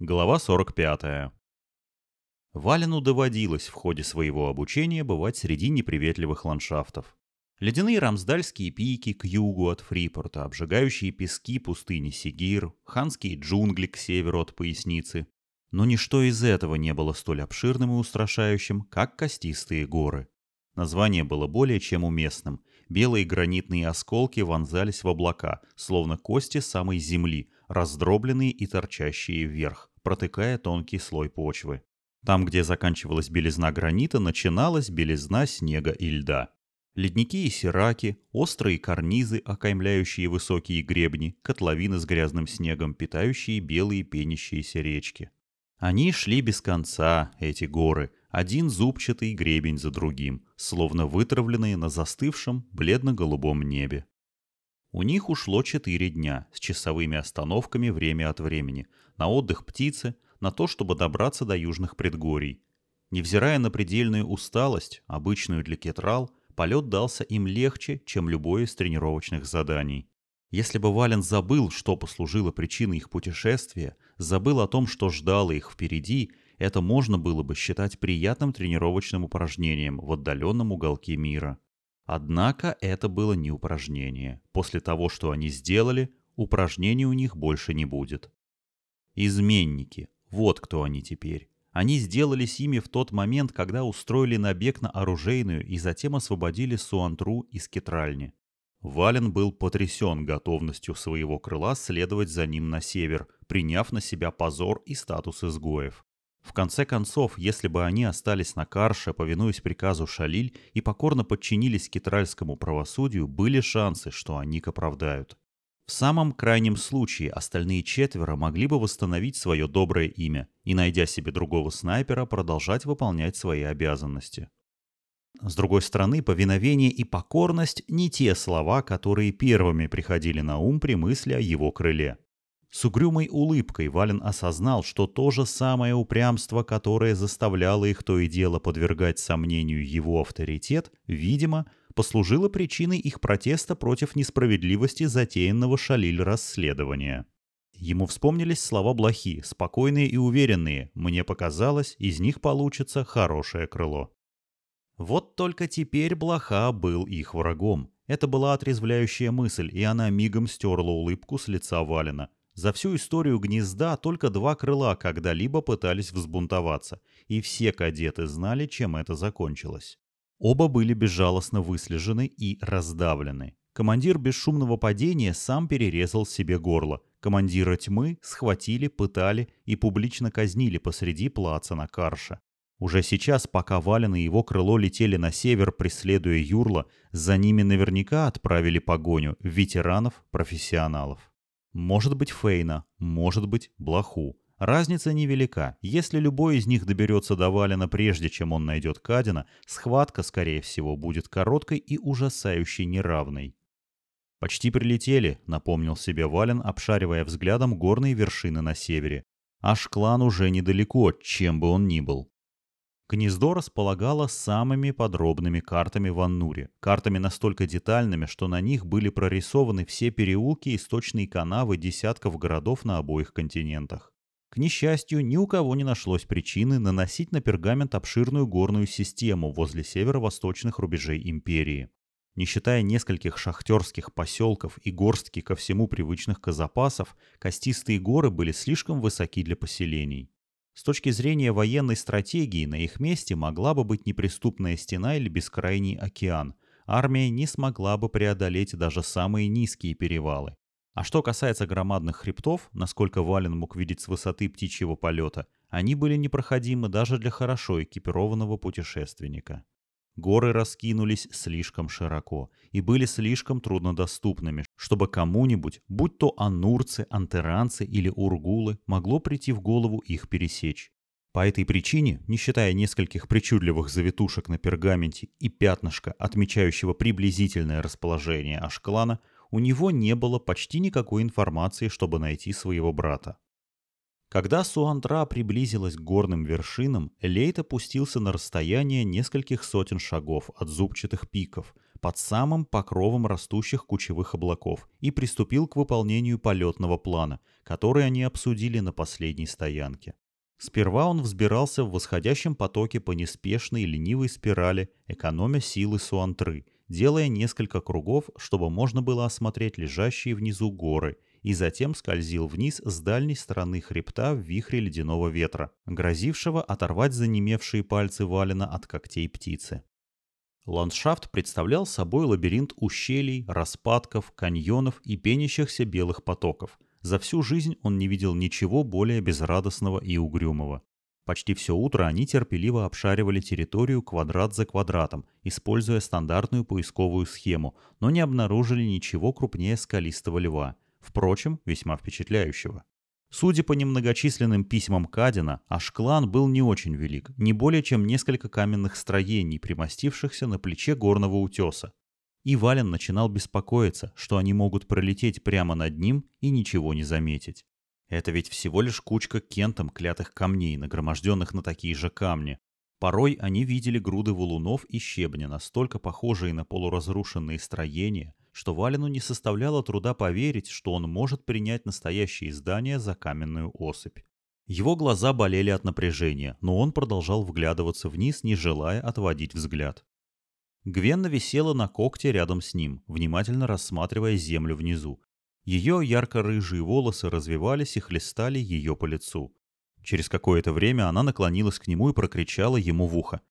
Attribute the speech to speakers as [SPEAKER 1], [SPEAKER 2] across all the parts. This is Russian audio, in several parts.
[SPEAKER 1] Глава 45. Валену доводилось в ходе своего обучения бывать среди неприветливых ландшафтов. Ледяные рамсдальские пики к югу от Фрипорта, обжигающие пески пустыни Сигир, ханские джунгли к северу от поясницы. Но ничто из этого не было столь обширным и устрашающим, как костистые горы. Название было более чем уместным. Белые гранитные осколки вонзались в облака, словно кости самой земли, раздробленные и торчащие вверх, протыкая тонкий слой почвы. Там, где заканчивалась белизна гранита, начиналась белизна снега и льда. Ледники и сираки, острые карнизы, окаймляющие высокие гребни, котловины с грязным снегом, питающие белые пенящиеся речки. Они шли без конца, эти горы, один зубчатый гребень за другим, словно вытравленные на застывшем бледно-голубом небе. У них ушло четыре дня с часовыми остановками время от времени, на отдых птицы, на то, чтобы добраться до южных предгорий. Невзирая на предельную усталость, обычную для кетрал, полет дался им легче, чем любое из тренировочных заданий. Если бы Вален забыл, что послужило причиной их путешествия, забыл о том, что ждало их впереди, это можно было бы считать приятным тренировочным упражнением в отдаленном уголке мира. Однако это было не упражнение. После того, что они сделали, упражнений у них больше не будет. Изменники. Вот кто они теперь. Они сделались ими в тот момент, когда устроили набег на оружейную и затем освободили Суантру из Кетральни. Вален был потрясен готовностью своего крыла следовать за ним на север, приняв на себя позор и статус изгоев. В конце концов, если бы они остались на Карше, повинуясь приказу Шалиль, и покорно подчинились китральскому правосудию, были шансы, что они оправдают. В самом крайнем случае остальные четверо могли бы восстановить свое доброе имя и, найдя себе другого снайпера, продолжать выполнять свои обязанности. С другой стороны, повиновение и покорность – не те слова, которые первыми приходили на ум при мысли о его крыле. С угрюмой улыбкой Вален осознал, что то же самое упрямство, которое заставляло их то и дело подвергать сомнению его авторитет, видимо, послужило причиной их протеста против несправедливости затеянного Шалиль расследования. Ему вспомнились слова Блохи, спокойные и уверенные. Мне показалось, из них получится хорошее крыло. Вот только теперь Блоха был их врагом. Это была отрезвляющая мысль, и она мигом стерла улыбку с лица Валена. За всю историю гнезда только два крыла когда-либо пытались взбунтоваться, и все кадеты знали, чем это закончилось. Оба были безжалостно выслежены и раздавлены. Командир бесшумного падения сам перерезал себе горло. Командира тьмы схватили, пытали и публично казнили посреди плаца на Карше. Уже сейчас, пока Вален и его крыло летели на север, преследуя Юрла, за ними наверняка отправили погоню ветеранов-профессионалов. Может быть Фейна, может быть Блоху. Разница невелика. Если любой из них доберется до Валена прежде, чем он найдет Кадина, схватка, скорее всего, будет короткой и ужасающей неравной. «Почти прилетели», — напомнил себе Вален, обшаривая взглядом горные вершины на севере. «Аж клан уже недалеко, чем бы он ни был». Гнездо располагало самыми подробными картами в Аннуре, картами настолько детальными, что на них были прорисованы все переулки и сточные канавы десятков городов на обоих континентах. К несчастью, ни у кого не нашлось причины наносить на пергамент обширную горную систему возле северо-восточных рубежей империи. Не считая нескольких шахтерских поселков и горстки ко всему привычных казапасов, костистые горы были слишком высоки для поселений. С точки зрения военной стратегии на их месте могла бы быть неприступная стена или бескрайний океан. Армия не смогла бы преодолеть даже самые низкие перевалы. А что касается громадных хребтов, насколько Вален мог видеть с высоты птичьего полета, они были непроходимы даже для хорошо экипированного путешественника. Горы раскинулись слишком широко и были слишком труднодоступными, чтобы кому-нибудь, будь то анурцы, антеранцы или ургулы, могло прийти в голову их пересечь. По этой причине, не считая нескольких причудливых завитушек на пергаменте и пятнышка, отмечающего приблизительное расположение Ашклана, у него не было почти никакой информации, чтобы найти своего брата. Когда Суантра приблизилась к горным вершинам, Лейт опустился на расстояние нескольких сотен шагов от зубчатых пиков, под самым покровом растущих кучевых облаков, и приступил к выполнению полетного плана, который они обсудили на последней стоянке. Сперва он взбирался в восходящем потоке по неспешной ленивой спирали, экономя силы Суантры, делая несколько кругов, чтобы можно было осмотреть лежащие внизу горы – и затем скользил вниз с дальней стороны хребта в вихре ледяного ветра, грозившего оторвать занемевшие пальцы Валина от когтей птицы. Ландшафт представлял собой лабиринт ущелий, распадков, каньонов и пенящихся белых потоков. За всю жизнь он не видел ничего более безрадостного и угрюмого. Почти все утро они терпеливо обшаривали территорию квадрат за квадратом, используя стандартную поисковую схему, но не обнаружили ничего крупнее скалистого льва – впрочем, весьма впечатляющего. Судя по немногочисленным письмам Кадина, Ашклан был не очень велик, не более чем несколько каменных строений, примостившихся на плече горного утеса. И Вален начинал беспокоиться, что они могут пролететь прямо над ним и ничего не заметить. Это ведь всего лишь кучка кентом клятых камней, нагроможденных на такие же камни. Порой они видели груды валунов и щебня, настолько похожие на полуразрушенные строения, что Валину не составляло труда поверить, что он может принять настоящее здание за каменную осыпь. Его глаза болели от напряжения, но он продолжал вглядываться вниз, не желая отводить взгляд. Гвенна висела на когте рядом с ним, внимательно рассматривая землю внизу. Ее ярко-рыжие волосы развивались и хлестали ее по лицу. Через какое-то время она наклонилась к нему и прокричала ему в ухо.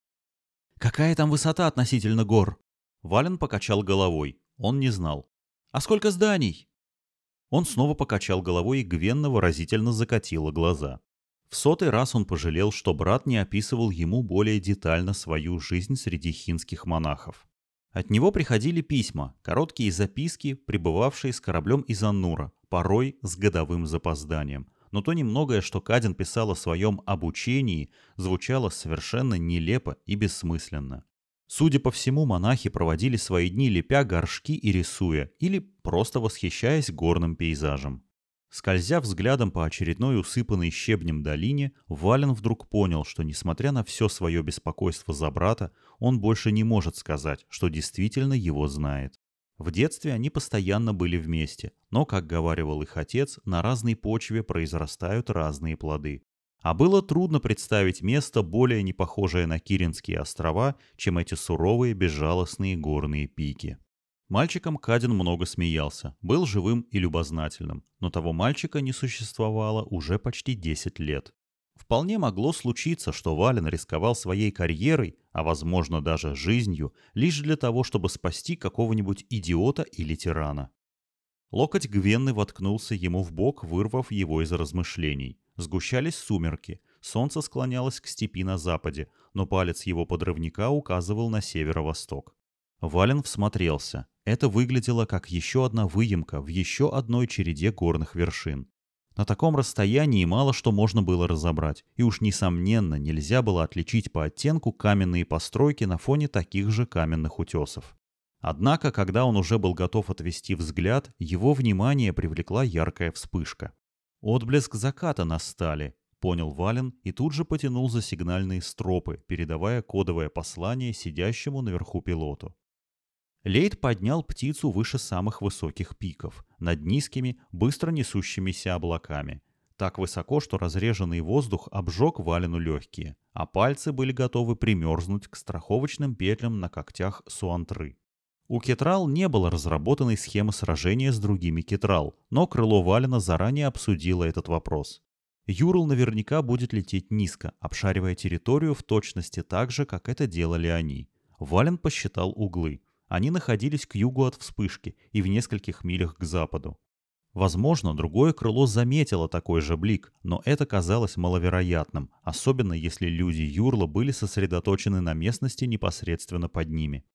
[SPEAKER 1] «Какая там высота относительно гор?» Вален покачал головой. Он не знал. «А сколько зданий?» Он снова покачал головой и Гвенна выразительно закатила глаза. В сотый раз он пожалел, что брат не описывал ему более детально свою жизнь среди хинских монахов. От него приходили письма, короткие записки, прибывавшие с кораблем из Аннура, порой с годовым запозданием. Но то немногое, что Кадин писал о своем обучении, звучало совершенно нелепо и бессмысленно. Судя по всему, монахи проводили свои дни лепя горшки и рисуя, или просто восхищаясь горным пейзажем. Скользя взглядом по очередной усыпанной щебнем долине, Вален вдруг понял, что, несмотря на все свое беспокойство за брата, он больше не может сказать, что действительно его знает. В детстве они постоянно были вместе, но, как говаривал их отец, на разной почве произрастают разные плоды. А было трудно представить место, более не похожее на Киринские острова, чем эти суровые безжалостные горные пики. Мальчиком Кадин много смеялся, был живым и любознательным, но того мальчика не существовало уже почти 10 лет. Вполне могло случиться, что Вален рисковал своей карьерой, а возможно даже жизнью, лишь для того, чтобы спасти какого-нибудь идиота или тирана. Локоть Гвенны воткнулся ему в бок, вырвав его из размышлений. Сгущались сумерки, солнце склонялось к степи на западе, но палец его подрывника указывал на северо-восток. Вален всмотрелся. Это выглядело как еще одна выемка в еще одной череде горных вершин. На таком расстоянии мало что можно было разобрать, и уж несомненно нельзя было отличить по оттенку каменные постройки на фоне таких же каменных утесов. Однако, когда он уже был готов отвести взгляд, его внимание привлекла яркая вспышка. Отблеск заката на стали, понял Вален и тут же потянул за сигнальные стропы, передавая кодовое послание сидящему наверху пилоту. Лейд поднял птицу выше самых высоких пиков, над низкими, быстро несущимися облаками. Так высоко, что разреженный воздух обжег Валену легкие, а пальцы были готовы примерзнуть к страховочным петлям на когтях суантры. У Кетрал не было разработанной схемы сражения с другими Кетрал, но крыло Валена заранее обсудило этот вопрос. Юрл наверняка будет лететь низко, обшаривая территорию в точности так же, как это делали они. Вален посчитал углы. Они находились к югу от вспышки и в нескольких милях к западу. Возможно, другое крыло заметило такой же блик, но это казалось маловероятным, особенно если люди Юрла были сосредоточены на местности непосредственно под ними.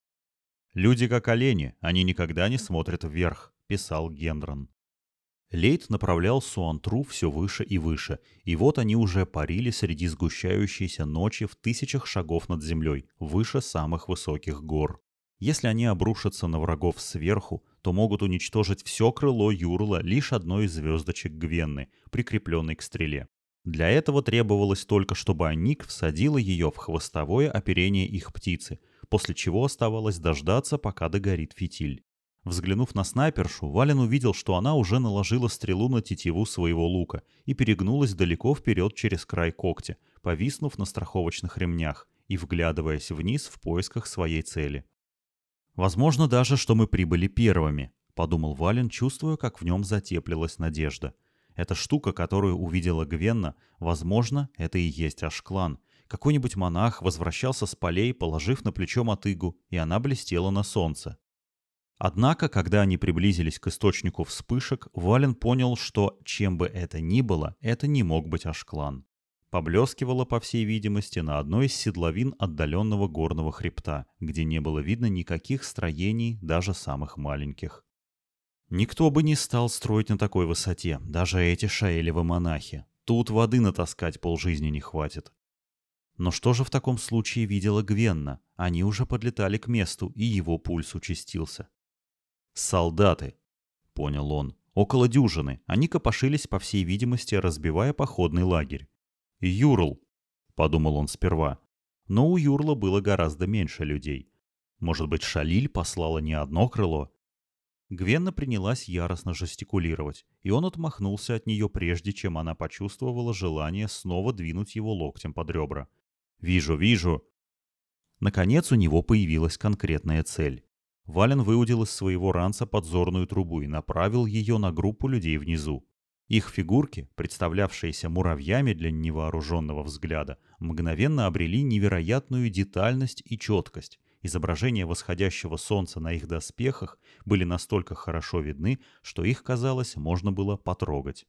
[SPEAKER 1] «Люди как олени, они никогда не смотрят вверх», — писал Гендрон. Лейт направлял Суантру все выше и выше, и вот они уже парили среди сгущающейся ночи в тысячах шагов над землей, выше самых высоких гор. Если они обрушатся на врагов сверху, то могут уничтожить все крыло Юрла лишь одной из звездочек Гвенны, прикрепленной к стреле. Для этого требовалось только, чтобы Аник всадила ее в хвостовое оперение их птицы, после чего оставалось дождаться, пока догорит фитиль. Взглянув на снайпершу, Вален увидел, что она уже наложила стрелу на тетиву своего лука и перегнулась далеко вперед через край когтя, повиснув на страховочных ремнях и вглядываясь вниз в поисках своей цели. «Возможно даже, что мы прибыли первыми», — подумал Вален, чувствуя, как в нем затеплилась надежда. Эта штука, которую увидела Гвенна, возможно, это и есть Ашклан. Какой-нибудь монах возвращался с полей, положив на плечо мотыгу, и она блестела на солнце. Однако, когда они приблизились к источнику вспышек, Вален понял, что, чем бы это ни было, это не мог быть Ашклан. Поблескивало, по всей видимости, на одной из седловин отдаленного горного хребта, где не было видно никаких строений, даже самых маленьких. Никто бы не стал строить на такой высоте, даже эти шаэлевы монахи. Тут воды натаскать полжизни не хватит. Но что же в таком случае видела Гвенна? Они уже подлетали к месту, и его пульс участился. «Солдаты», — понял он. «Около дюжины. Они копошились, по всей видимости, разбивая походный лагерь». «Юрл», — подумал он сперва. Но у Юрла было гораздо меньше людей. Может быть, Шалиль послала не одно крыло? Гвенна принялась яростно жестикулировать, и он отмахнулся от нее, прежде чем она почувствовала желание снова двинуть его локтем под ребра. «Вижу, вижу!» Наконец у него появилась конкретная цель. Вален выудил из своего ранца подзорную трубу и направил ее на группу людей внизу. Их фигурки, представлявшиеся муравьями для невооруженного взгляда, мгновенно обрели невероятную детальность и четкость. Изображения восходящего солнца на их доспехах были настолько хорошо видны, что их, казалось, можно было потрогать.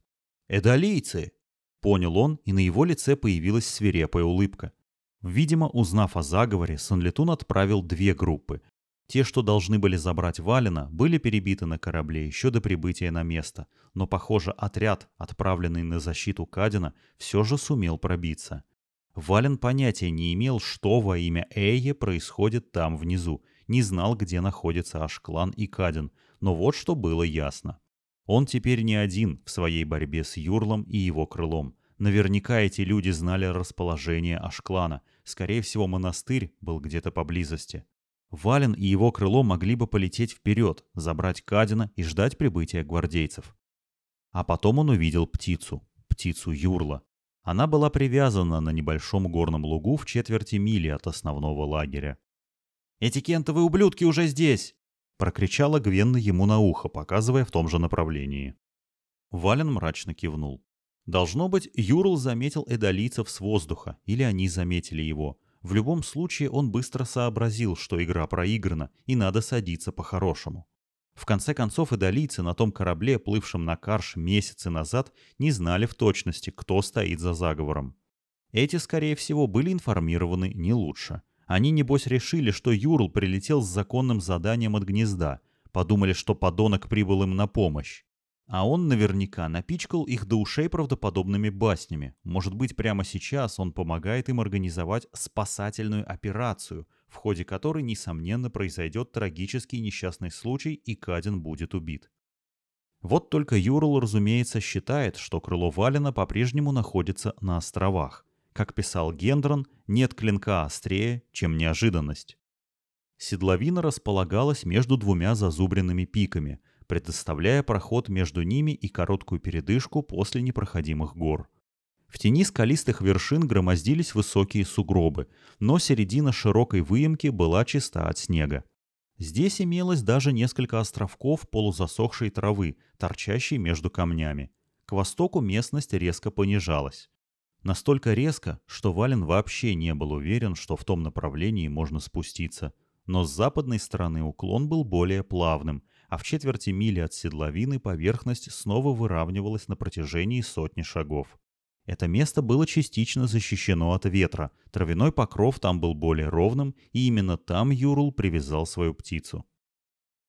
[SPEAKER 1] «Эдолийцы!» — понял он, и на его лице появилась свирепая улыбка. Видимо, узнав о заговоре, Санлетун отправил две группы, те, что должны были забрать Валина, были перебиты на корабле еще до прибытия на место, но, похоже, отряд, отправленный на защиту Кадина, все же сумел пробиться. Вален понятия не имел, что во имя Эйе происходит там внизу, не знал, где находится Ашклан и Кадин, но вот что было ясно. Он теперь не один в своей борьбе с Юрлом и его крылом. Наверняка эти люди знали расположение Ашклана. Скорее всего, монастырь был где-то поблизости. Вален и его крыло могли бы полететь вперед, забрать Кадина и ждать прибытия гвардейцев. А потом он увидел птицу, птицу Юрла. Она была привязана на небольшом горном лугу в четверти мили от основного лагеря. «Эти кентовые ублюдки уже здесь!» — прокричала Гвенна ему на ухо, показывая в том же направлении. Вален мрачно кивнул. Должно быть, Юрл заметил эдолийцев с воздуха, или они заметили его. В любом случае он быстро сообразил, что игра проиграна и надо садиться по-хорошему. В конце концов, идолийцы на том корабле, плывшем на Карш месяцы назад, не знали в точности, кто стоит за заговором. Эти, скорее всего, были информированы не лучше. Они, небось, решили, что Юрл прилетел с законным заданием от гнезда, подумали, что подонок прибыл им на помощь. А он наверняка напичкал их до ушей правдоподобными баснями. Может быть, прямо сейчас он помогает им организовать спасательную операцию, в ходе которой, несомненно, произойдет трагический несчастный случай и Кадин будет убит. Вот только Юрл, разумеется, считает, что крыло Валина по-прежнему находится на островах. Как писал Гендрон, нет клинка острее, чем неожиданность. Седловина располагалась между двумя зазубренными пиками – предоставляя проход между ними и короткую передышку после непроходимых гор. В тени скалистых вершин громоздились высокие сугробы, но середина широкой выемки была чиста от снега. Здесь имелось даже несколько островков полузасохшей травы, торчащей между камнями. К востоку местность резко понижалась. Настолько резко, что Вален вообще не был уверен, что в том направлении можно спуститься. Но с западной стороны уклон был более плавным, а в четверти мили от седловины поверхность снова выравнивалась на протяжении сотни шагов. Это место было частично защищено от ветра, травяной покров там был более ровным, и именно там Юрул привязал свою птицу.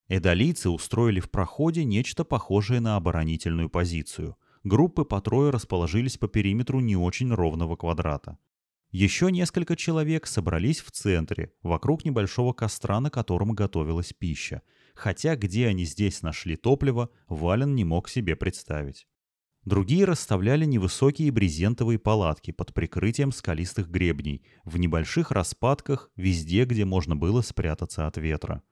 [SPEAKER 1] Эдолийцы устроили в проходе нечто похожее на оборонительную позицию. Группы по трое расположились по периметру не очень ровного квадрата. Еще несколько человек собрались в центре, вокруг небольшого костра, на котором готовилась пища, хотя где они здесь нашли топливо, Вален не мог себе представить. Другие расставляли невысокие брезентовые палатки под прикрытием скалистых гребней, в небольших распадках, везде, где можно было спрятаться от ветра.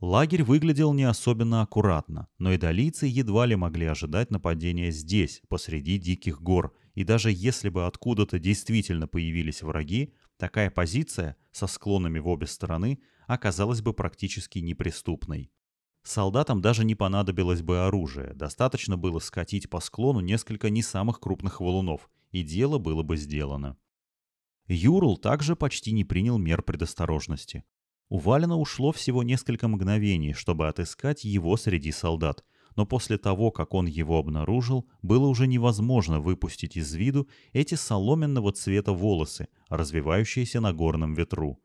[SPEAKER 1] Лагерь выглядел не особенно аккуратно, но идолийцы едва ли могли ожидать нападения здесь, посреди диких гор, и даже если бы откуда-то действительно появились враги, такая позиция, со склонами в обе стороны, оказалась бы практически неприступной. Солдатам даже не понадобилось бы оружие, достаточно было скатить по склону несколько не самых крупных валунов, и дело было бы сделано. Юрл также почти не принял мер предосторожности. У Валина ушло всего несколько мгновений, чтобы отыскать его среди солдат, но после того, как он его обнаружил, было уже невозможно выпустить из виду эти соломенного цвета волосы, развивающиеся на горном ветру.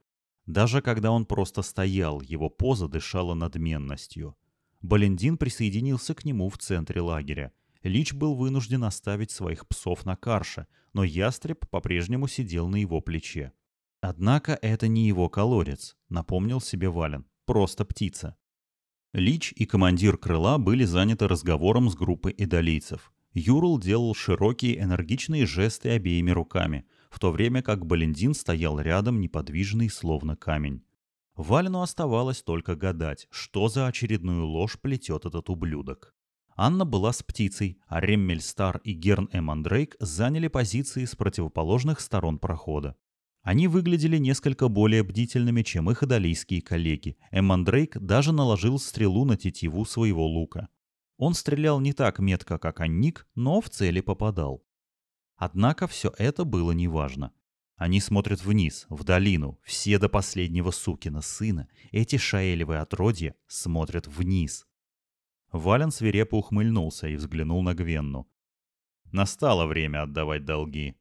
[SPEAKER 1] Даже когда он просто стоял, его поза дышала надменностью. Балендин присоединился к нему в центре лагеря. Лич был вынужден оставить своих псов на карше, но ястреб по-прежнему сидел на его плече. Однако это не его колодец, напомнил себе Вален. Просто птица. Лич и командир крыла были заняты разговором с группой идолийцев. Юрл делал широкие энергичные жесты обеими руками, в то время как Балендин стоял рядом неподвижный, словно камень. Валену оставалось только гадать, что за очередную ложь плетет этот ублюдок. Анна была с птицей, а Реммельстар и Герн Эмандрейк заняли позиции с противоположных сторон прохода. Они выглядели несколько более бдительными, чем их адалийские коллеги. Эммандрейк даже наложил стрелу на тетиву своего лука. Он стрелял не так метко, как Анник, но в цели попадал. Однако все это было неважно. Они смотрят вниз, в долину, все до последнего сукина сына. Эти шаэлевые отродья смотрят вниз. Вален свирепо ухмыльнулся и взглянул на Гвенну. Настало время отдавать долги.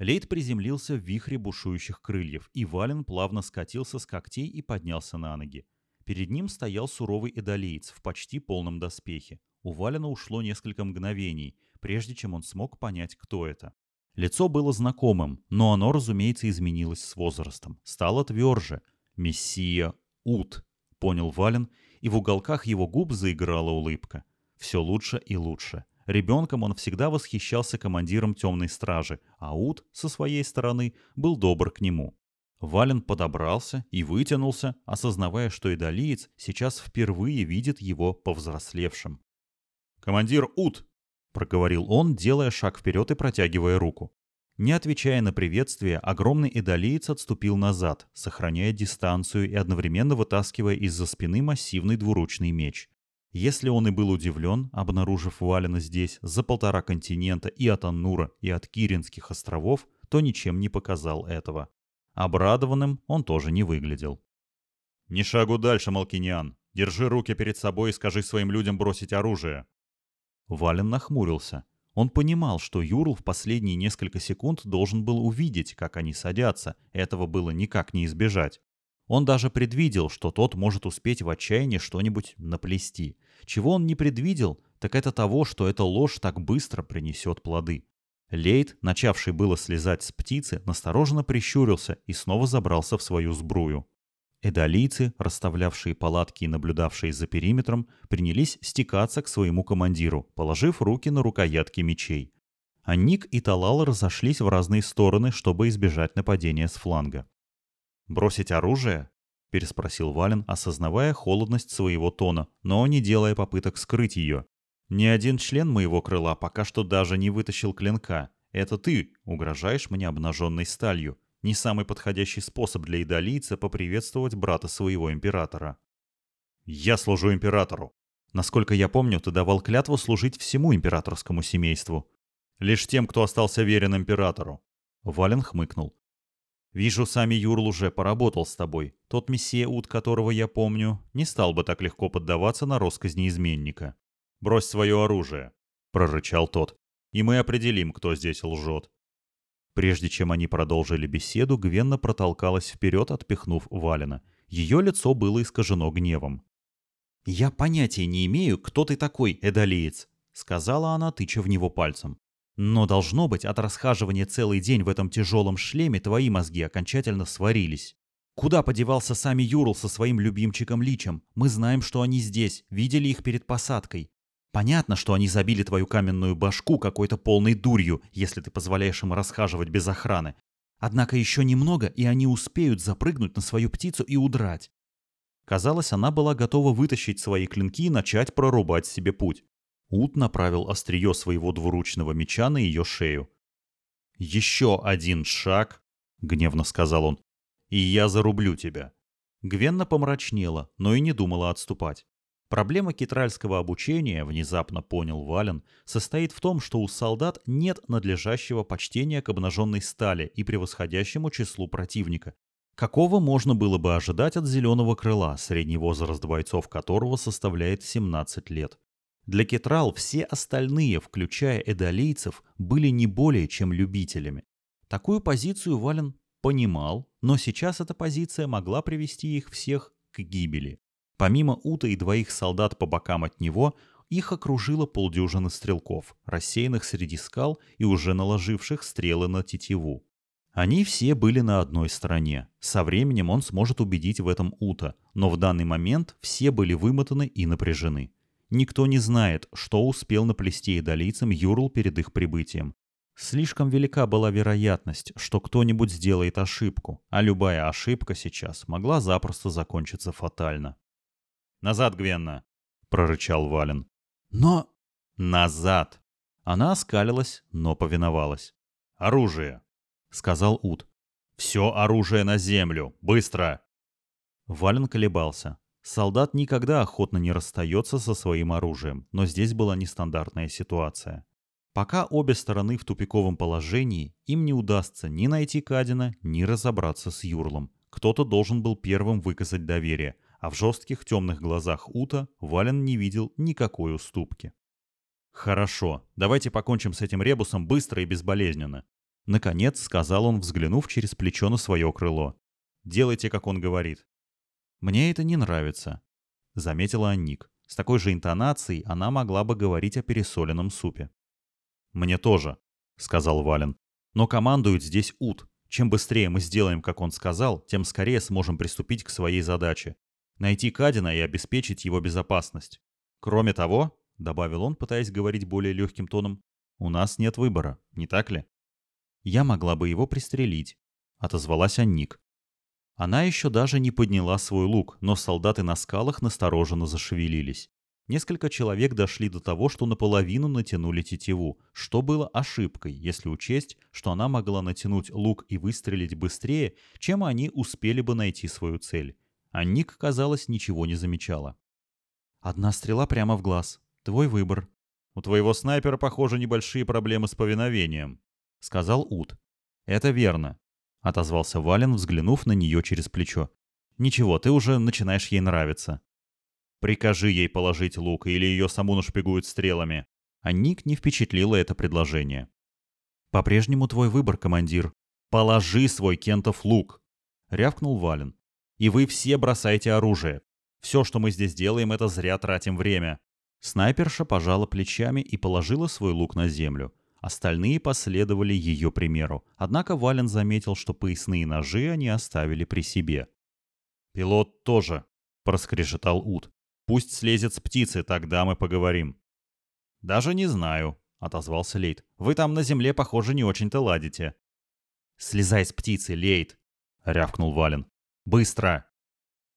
[SPEAKER 1] Лейд приземлился в вихре бушующих крыльев, и Вален плавно скатился с когтей и поднялся на ноги. Перед ним стоял суровый эдолеец в почти полном доспехе. У Валена ушло несколько мгновений, прежде чем он смог понять, кто это. Лицо было знакомым, но оно, разумеется, изменилось с возрастом. Стало тверже. «Мессия Ут», — понял Вален, и в уголках его губ заиграла улыбка. Все лучше и лучше. Ребенком он всегда восхищался командиром темной стражи, а Ут, со своей стороны, был добр к нему. Вален подобрался и вытянулся, осознавая, что идолиец сейчас впервые видит его повзрослевшим. «Командир Ут!» — проговорил он, делая шаг вперед и протягивая руку. Не отвечая на приветствие, огромный идолиец отступил назад, сохраняя дистанцию и одновременно вытаскивая из-за спины массивный двуручный меч. Если он и был удивлен, обнаружив Валена здесь, за полтора континента и от Аннура, и от Киринских островов, то ничем не показал этого. Обрадованным он тоже не выглядел. «Ни шагу дальше, Малкиниан! Держи руки перед собой и скажи своим людям бросить оружие!» Вален нахмурился. Он понимал, что Юрл в последние несколько секунд должен был увидеть, как они садятся, этого было никак не избежать. Он даже предвидел, что тот может успеть в отчаянии что-нибудь наплести. Чего он не предвидел, так это того, что эта ложь так быстро принесет плоды. Лейд, начавший было слезать с птицы, настороженно прищурился и снова забрался в свою сбрую. Эдолийцы, расставлявшие палатки и наблюдавшие за периметром, принялись стекаться к своему командиру, положив руки на рукоятки мечей. А Ник и Талал разошлись в разные стороны, чтобы избежать нападения с фланга. «Бросить оружие?» — переспросил Вален, осознавая холодность своего тона, но не делая попыток скрыть ее. «Ни один член моего крыла пока что даже не вытащил клинка. Это ты угрожаешь мне обнаженной сталью. Не самый подходящий способ для идолийца поприветствовать брата своего императора». «Я служу императору», Насколько я помню, ты давал клятву служить всему императорскому семейству. Лишь тем, кто остался верен императору. Вален хмыкнул. Вижу, сами Юрл уже поработал с тобой. Тот мессия Ут, которого я помню, не стал бы так легко поддаваться на росказни изменника. Брось свое оружие, — прорычал тот, — и мы определим, кто здесь лжет. Прежде чем они продолжили беседу, Гвенна протолкалась вперед, отпихнув Валена. Ее лицо было искажено гневом. «Я понятия не имею, кто ты такой, эдолиец», — сказала она, тыча в него пальцем. Но, должно быть, от расхаживания целый день в этом тяжелом шлеме твои мозги окончательно сварились. Куда подевался сами Юрл со своим любимчиком Личем? Мы знаем, что они здесь, видели их перед посадкой. Понятно, что они забили твою каменную башку какой-то полной дурью, если ты позволяешь им расхаживать без охраны. Однако еще немного, и они успеют запрыгнуть на свою птицу и удрать. Казалось, она была готова вытащить свои клинки и начать прорубать себе путь. Ут направил острие своего двуручного меча на ее шею. «Еще один шаг», — гневно сказал он, — «и я зарублю тебя». Гвенна помрачнела, но и не думала отступать. Проблема китральского обучения, внезапно понял Вален, состоит в том, что у солдат нет надлежащего почтения к обнаженной стали и превосходящему числу противника. Какого можно было бы ожидать от зеленого крыла, средний возраст бойцов которого составляет 17 лет? Для Кетрал все остальные, включая эдолейцев, были не более чем любителями. Такую позицию Вален понимал, но сейчас эта позиция могла привести их всех к гибели. Помимо Ута и двоих солдат по бокам от него, их окружило полдюжины стрелков, рассеянных среди скал и уже наложивших стрелы на тетиву. Они все были на одной стороне. Со временем он сможет убедить в этом Ута, но в данный момент все были вымотаны и напряжены. Никто не знает, что успел наплести идолийцам Юрл перед их прибытием. Слишком велика была вероятность, что кто-нибудь сделает ошибку, а любая ошибка сейчас могла запросто закончиться фатально. «Назад, Гвенна!» — прорычал Вален. «Но...» «Назад!» Она оскалилась, но повиновалась. «Оружие!» — сказал Ут. «Все оружие на землю! Быстро!» Вален колебался. Солдат никогда охотно не расстается со своим оружием, но здесь была нестандартная ситуация. Пока обе стороны в тупиковом положении, им не удастся ни найти Кадина, ни разобраться с Юрлом. Кто-то должен был первым выказать доверие, а в жестких темных глазах Ута Вален не видел никакой уступки. «Хорошо, давайте покончим с этим ребусом быстро и безболезненно», — наконец сказал он, взглянув через плечо на свое крыло. «Делайте, как он говорит. «Мне это не нравится», — заметила Анник. С такой же интонацией она могла бы говорить о пересоленном супе. «Мне тоже», — сказал Вален. «Но командует здесь Ут. Чем быстрее мы сделаем, как он сказал, тем скорее сможем приступить к своей задаче. Найти Кадина и обеспечить его безопасность. Кроме того, — добавил он, пытаясь говорить более легким тоном, — у нас нет выбора, не так ли? Я могла бы его пристрелить, — отозвалась Анник. Она еще даже не подняла свой лук, но солдаты на скалах настороженно зашевелились. Несколько человек дошли до того, что наполовину натянули тетиву, что было ошибкой, если учесть, что она могла натянуть лук и выстрелить быстрее, чем они успели бы найти свою цель. А Ник, казалось, ничего не замечала. «Одна стрела прямо в глаз. Твой выбор». «У твоего снайпера, похоже, небольшие проблемы с повиновением», — сказал Ут. «Это верно отозвался Вален, взглянув на нее через плечо. «Ничего, ты уже начинаешь ей нравиться». «Прикажи ей положить лук, или ее саму нашпигуют стрелами». А Ник не впечатлило это предложение. «По-прежнему твой выбор, командир. Положи свой кентов лук!» — рявкнул Вален. «И вы все бросайте оружие. Все, что мы здесь делаем, это зря тратим время». Снайперша пожала плечами и положила свой лук на землю. Остальные последовали ее примеру, однако Вален заметил, что поясные ножи они оставили при себе. «Пилот тоже», — проскрежетал Ут. «Пусть слезет с птицы, тогда мы поговорим». «Даже не знаю», — отозвался Лейт. «Вы там на земле, похоже, не очень-то ладите». «Слезай с птицы, Лейт», — рявкнул Вален. «Быстро!»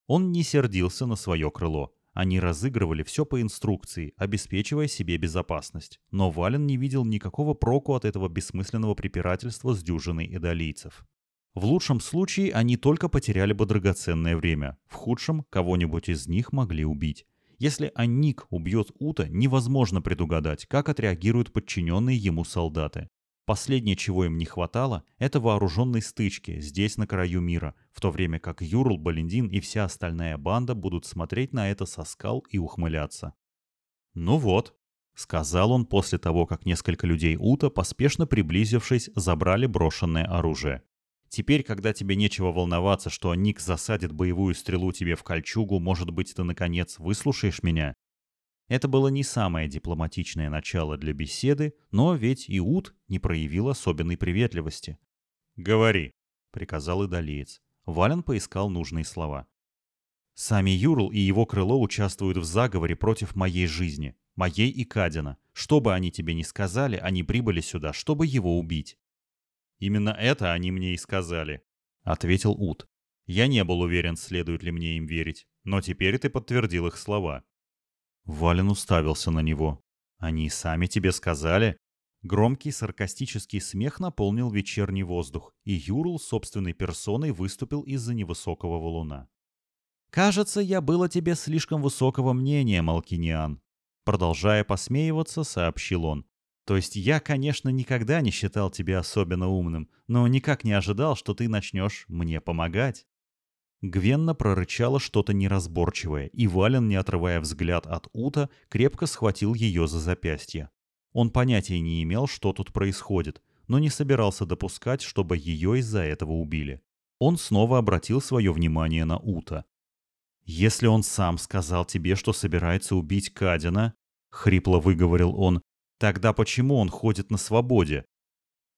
[SPEAKER 1] Он не сердился на свое крыло. Они разыгрывали все по инструкции, обеспечивая себе безопасность. Но Вален не видел никакого проку от этого бессмысленного препирательства с дюжиной эдолийцев. В лучшем случае они только потеряли бы драгоценное время, в худшем кого-нибудь из них могли убить. Если Анник убьет Ута, невозможно предугадать, как отреагируют подчиненные ему солдаты. Последнее, чего им не хватало, это вооруженной стычки здесь, на краю мира, в то время как Юрл, Балендин и вся остальная банда будут смотреть на это со скал и ухмыляться. «Ну вот», — сказал он после того, как несколько людей Ута, поспешно приблизившись, забрали брошенное оружие. «Теперь, когда тебе нечего волноваться, что Ник засадит боевую стрелу тебе в кольчугу, может быть, ты, наконец, выслушаешь меня?» Это было не самое дипломатичное начало для беседы, но ведь и Ут не проявил особенной приветливости. «Говори», — приказал идолеец. Вален поискал нужные слова. «Сами Юрл и его крыло участвуют в заговоре против моей жизни. моей и Кадина. Что бы они тебе ни сказали, они прибыли сюда, чтобы его убить». «Именно это они мне и сказали», — ответил Ут. «Я не был уверен, следует ли мне им верить, но теперь ты подтвердил их слова». Вален уставился на него. «Они сами тебе сказали?» Громкий саркастический смех наполнил вечерний воздух, и Юрл собственной персоной выступил из-за невысокого валуна. «Кажется, я был о тебе слишком высокого мнения, Малкиниан», продолжая посмеиваться, сообщил он. «То есть я, конечно, никогда не считал тебя особенно умным, но никак не ожидал, что ты начнешь мне помогать». Гвенна прорычала что-то неразборчивое, и Вален, не отрывая взгляд от Ута, крепко схватил ее за запястье. Он понятия не имел, что тут происходит, но не собирался допускать, чтобы ее из-за этого убили. Он снова обратил свое внимание на Ута. «Если он сам сказал тебе, что собирается убить Кадина», — хрипло выговорил он, — «тогда почему он ходит на свободе?»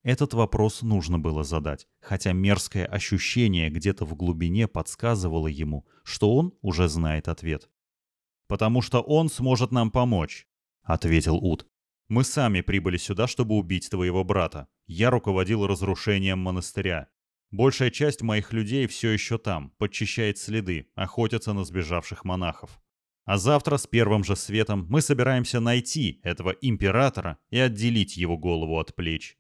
[SPEAKER 1] Этот вопрос нужно было задать, хотя мерзкое ощущение где-то в глубине подсказывало ему, что он уже знает ответ. «Потому что он сможет нам помочь», — ответил Ут. Мы сами прибыли сюда, чтобы убить твоего брата. Я руководил разрушением монастыря. Большая часть моих людей все еще там, подчищает следы, охотятся на сбежавших монахов. А завтра с первым же светом мы собираемся найти этого императора и отделить его голову от плеч.